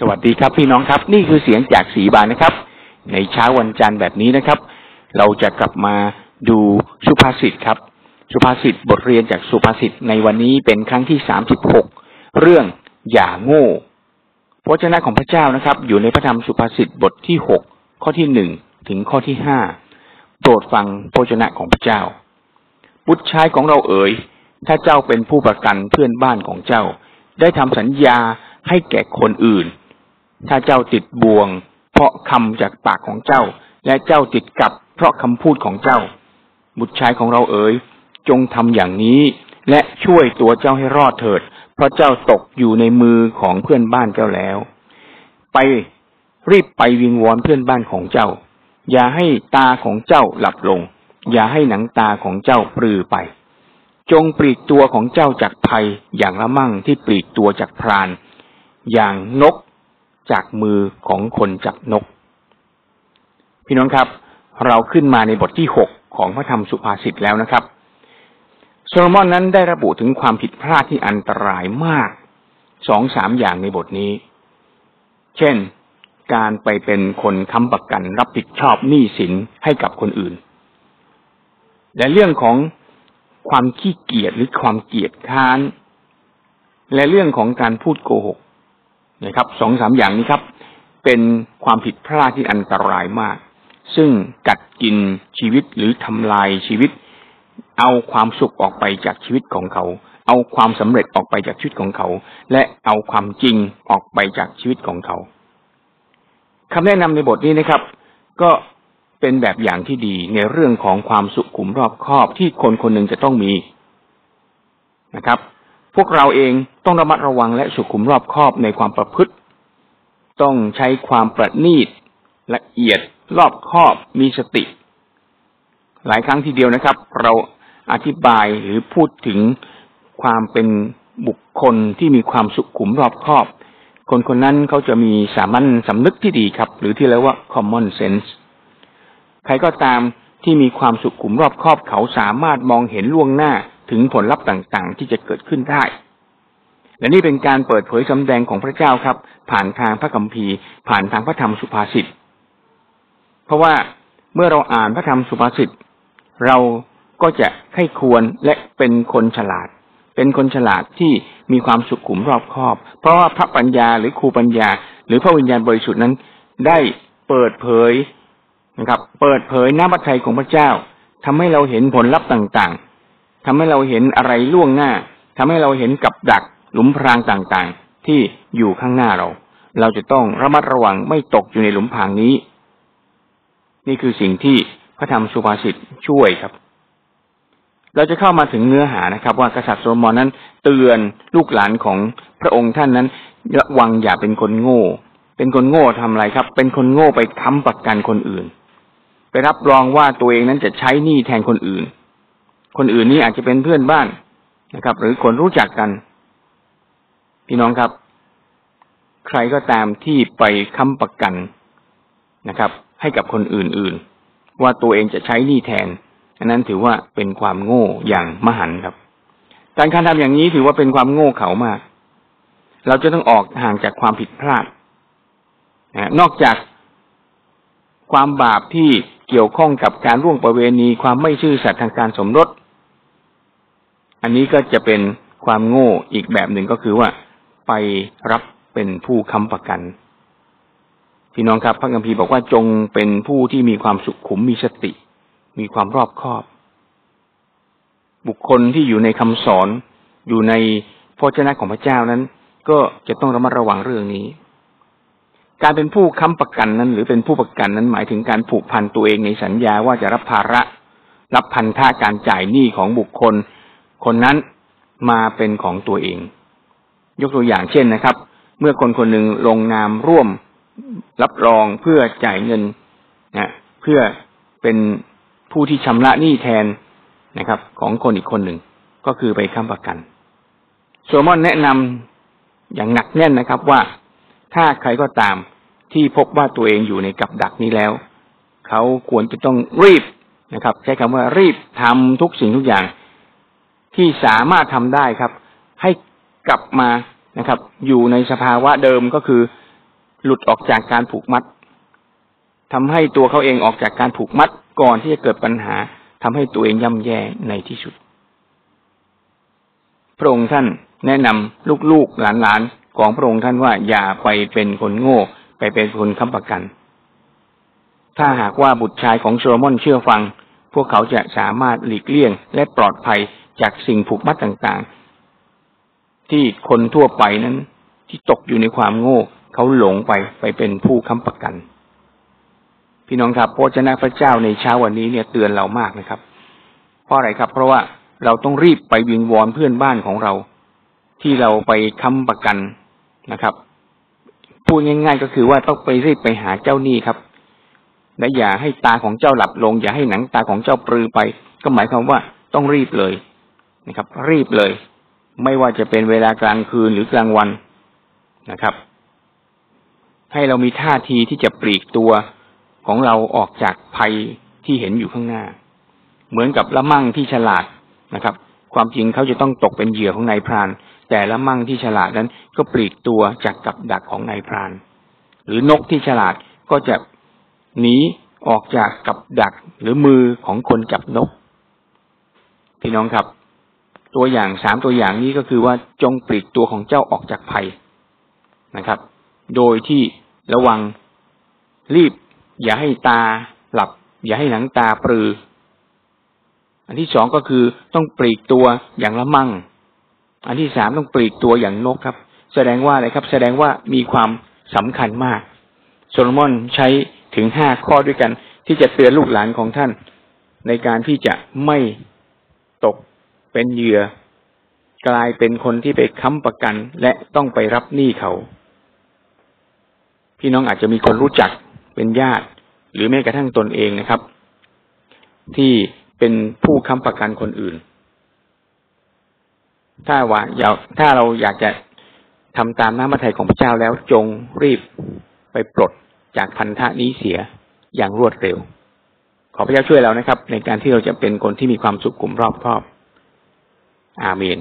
สวัสดีครับพี่น้องครับ นี่คือเสียงจากสีบานนะครับ ในเช้าวันจันทร์แบบนี้นะครับ เราจะกลับมาดูสุภาษิตครับ สุภาษิตบทเรียนจากสุภาษิตในวันนี้เป็นครั้งที่สามสิบหกเรื่องอย่าโง่พระเจ้าของพระเจ้านะครับ อยู่ในพระธรรมสุภาษิตบทที่หกข้อที่หนึ่งถึงข้อที่ห้าโปรดฟังพระเจ้าของพระเจ้า บุตรชายของเราเอ๋ยถ้าเจ้าเป็นผู้ประกันเพื่อนบ้านของเจ้า ได้ทำสัญญาให้แก่คนอื่น ถ้าเจ้าติดบ่วง เพราะคำจากปากของเจ้า และเจ้าติดกับเพราะคำพูดของเจ้า บุตรชายของเราเอ๋ย จงทำอย่างนี้ และช่วยตัวเจ้าให้รอดเถิด เพราะเจ้าตกอยู่ในมือของเพื่อนบ้านเจ้าแล้ว ไปรีบไปวิงวอนเพื่อนบ้านของเจ้า อย่าให้ตาของเจ้าหลับลง อย่าให้หนังตาของเจ้าปลือไป จงปลีกตัวของเจ้าจากภัยอย่างละมั่งที่ปลีกตัวจากพราน อย่างนก จากมือของคนจับนก พี่น้องครับ เราขึ้นมาในบทที่หกของพระธรรมสุภาษิตแล้วนะครับโซโลมอนนั้นได้ระบุถึงความผิดพลาดที่อันตรายมากสองสามอย่างในบทนี้ เช่น การไปเป็นคนค้ำประกันรับผิดชอบหนี้สินให้กับคนอื่น และเรื่องของความขี้เกียจหรือความเกียจค้าน และเรื่องของการพูดโกหก นะครับสองสามอย่างนี้ครับ เป็นความผิดพลาดที่อันตรายมาก ซึ่งกัดกินชีวิตหรือทำลายชีวิต เอาความสุขออกไปจากชีวิตของเขา เอาความสำเร็จออกไปจากชีวิตของเขา และเอาความจริงออกไปจากชีวิตของเขาคำแนะนำในบทนี้นะครับ ก็เป็นแบบอย่างที่ดีในเรื่องของความสุขุมรอบคอบที่คนคนหนึ่งจะต้องมีนะครับ พวกเราเองต้องระมัดระวังและสุขุมรอบคอบในความประพฤติ ต้องใช้ความประณีตละเอียดรอบคอบมีสติ หลายครั้งทีเดียวนะครับ เราอธิบายหรือพูดถึงความเป็นบุคคลที่มีความสุขุมรอบคอบ คนคนนั้นเขาจะมีสามัญสำนึกที่ดีครับ หรือที่เรียกว่า common sense ใครก็ตามที่มีความสุขุมรอบคอบเขาสามารถมองเห็นล่วงหน้า ถึงผลลัพธ์ต่างๆ ที่จะเกิดขึ้นได้ และนี่เป็นการเปิดเผยสำแดงของพระเจ้าครับ ผ่านทางพระคัมภีร์ ผ่านทางพระธรรมสุภาษิต เพราะว่าเมื่อเราอ่านพระธรรมสุภาษิตเราก็จะให้ควรและเป็นคนฉลาด เป็นคนฉลาดที่มีความสุขุมรอบคอบ เพราะว่าพระปัญญาหรือครูปัญญา หรือพระวิญญาณบริสุทธิ์นั้น ได้เปิดเผยนะครับ เปิดเผยน้ำพระทัยของพระเจ้าทำให้เราเห็นผลลัพธ์ต่างๆ ทำให้เราเห็นอะไรล่วงหน้าทำให้เราเห็นกับดักหลุมพรางต่างๆ ที่อยู่ข้างหน้าเรา เราจะต้องระมัดระวังไม่ตกอยู่ในหลุมพรางนี้ นี่คือสิ่งที่พระธรรมสุภาษิตช่วยครับ เราจะเข้ามาถึงเนื้อหานะครับ ว่ากษัตริย์โซโลมอนนั้น เตือนลูกหลานของพระองค์ท่านนั้นระวังอย่าเป็นคนโง่ เป็นคนโง่ทำอะไรครับ เป็นคนโง่ไปค้ำประกันคนอื่น ไปรับรองว่าตัวเองนั้นจะใช้หนี้แทนคนอื่น คนอื่นนี้อาจจะเป็นเพื่อนบ้านนะครับ หรือคนรู้จักกัน พี่น้องครับ ใครก็ตามที่ไปค้ำประกันนะครับ ให้กับคนอื่นๆ ว่าตัวเองจะใช้หนี้แทน อันนั้นถือว่าเป็นความโง่อย่างมหันครับ การการทำอย่างนี้ถือว่าเป็นความโง่เขามาก เราจะต้องออกห่างจากความผิดพลาดนอกจากความบาปที่เกี่ยวข้องกับการร่วงประเวณี ความไม่ซื่อสัตย์ทางการสมรส อันนี้ก็จะเป็นความโง่อีกแบบหนึ่งก็คือว่าไปรับเป็นผู้ค้ำประกัน พี่น้องครับพระคัมภีร์บอกว่าจงเป็นผู้ที่มีความสุขขุมมีสติ มีความรอบคอบ บุคคลที่อยู่ในคำสอนอยู่ในพระเจ้าของพระเจ้านั้น ก็จะต้องระมัดระวังเรื่องนี้ การเป็นผู้ค้ำประกันนั้น หรือเป็นผู้ประกันนั้นหมายถึงการผูกพันตัวเองในสัญญาว่าจะรับภาระ รับพันธะการจ่ายหนี้ของบุคคล คนนั้นมาเป็นของตัวเอง ยกตัวอย่างเช่นนะครับ เมื่อคนคนหนึ่งลงนามร่วมรับรองเพื่อจ่ายเงินนะเพื่อเป็นผู้ที่ชำระหนี้แทนนะครับ ของคนอีกคนหนึ่งก็คือไปค้ำประกันโซมอนแนะนำอย่างหนักแน่นนะครับว่าถ้าใครก็ตามที่พบว่าตัวเองอยู่ในกับดักนี้แล้ว เขาควรจะต้องรีบนะครับ ใช้คำว่ารีบทำทุกสิ่งทุกอย่าง ที่สามารถทำได้ครับ ให้กลับมานะครับ อยู่ในสภาวะเดิมก็คือ หลุดออกจากการผูกมัดทำให้ตัวเขาเองออกจากการผูกมัดก่อนที่จะเกิดปัญหาทำให้ตัวเองย่ำแย่ในที่สุด พระองค์ท่านแนะนำลูกๆหลานๆของพระองค์ท่านว่าอย่าไปเป็นคนโง่ ไปเป็นคนค้ำประกัน ถ้าหากว่าบุตรชายของโซโลมอนเชื่อฟัง พวกเขาจะสามารถหลีกเลี่ยงและปลอดภัย สิ่งผูกมัดต่างๆ ที่คนทั่วไปนั้น ที่ตกอยู่ในความโง่เขาหลงไปไปเป็นผู้ค้ำประกัน พี่น้องครับพระเจ้าพระเจ้าในเช้าวันนี้เนี่ยเตือนเรามากนะครับ เพราะอะไรครับ เพราะว่าเราต้องรีบไปวิงวอนเพื่อนบ้านของเรา ที่เราไปค้ำประกันนะครับพูดง่าย ๆ ก็คือว่าต้องไปรีบไปหาเจ้าหนี้ครับ และอย่าให้ตาของเจ้าหลับลง อย่าให้หนังตาของเจ้าปลือไป ก็หมายความว่าต้องรีบเลย นะครับ รีบเลย ไม่ว่าจะเป็นเวลากลางคืนหรือกลางวันนะครับ ให้เรามีท่าทีที่จะปลีกตัวของเราออกจากภัยที่เห็นอยู่ข้างหน้า เหมือนกับละมั่งที่ฉลาดนะครับ ความจริงเขาจะต้องตกเป็นเหยื่อของนายพราน แต่ละมั่งที่ฉลาดนั้นก็ปลีกตัวจากกับดักของนายพราน หรือนกที่ฉลาดก็จะหนีออกจากกับดักหรือมือของคนจับนก พี่น้องครับ ตัวอย่างสามตัวอย่างนี้ก็คือว่าจงปลีกตัวของเจ้าออกจากภัยนะครับ โดยที่ระวังรีบ อย่าให้ตาหลับ อย่าให้หนังตาปรือ อันที่สองก็คือต้องปลีกตัวอย่างละมั่ง อันที่สามต้องปลีกตัวอย่างนกครับ แสดงว่าอะไรครับ แสดงว่ามีความสำคัญมาก โซโลมอนใช้ถึงห้าข้อด้วยกัน ที่จะเตือนลูกหลานของท่าน ในการที่จะไม่ตก เป็นเหยื่อกลายเป็นคนที่ไปค้ำประกัน และต้องไปรับหนี้เขา พี่น้องอาจจะมีคนรู้จักเป็นญาติ หรือแม้กระทั่งตนเองนะครับ ที่เป็นผู้ค้ำประกันคนอื่น ถ้าว่าอยากถ้าเราอยากจะทำตามน้ำพระทัยของพระเจ้าแล้วจงรีบไปปลดจากพันธะนี้เสียอย่างรวดเร็ว ขอพระเจ้าช่วยเรานะครับ ในการที่เราจะเป็นคนที่มีความสุขกลุ่มรอบครอบ อาเมน